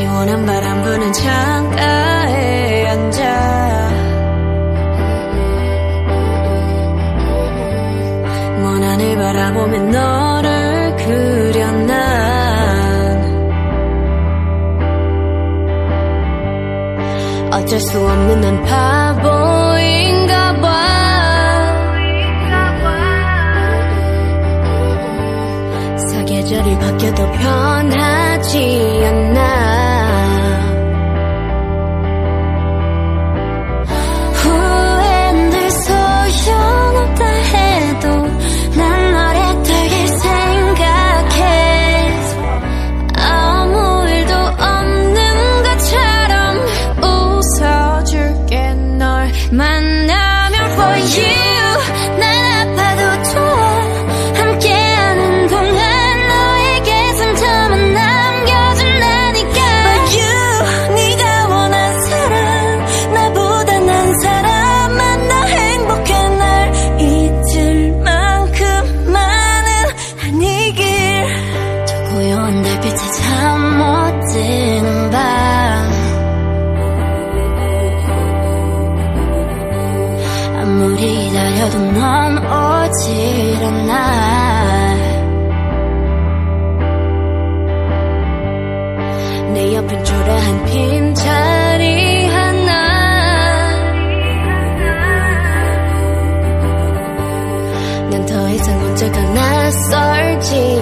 시원한 바람 부는 창가에 앉아. 먼 하늘 바라보며 너를 난 어쩔 수 없는 난 바보인가 봐. 사계절이 바뀌어도 변하지 않아 아무리 달려도 넌 오질 않아 내 옆엔 초라한 빈자리 하나. 난 더 이상 혼자가 낯설지